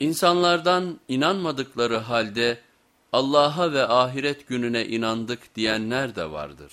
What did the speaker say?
İnsanlardan inanmadıkları halde Allah'a ve ahiret gününe inandık diyenler de vardır.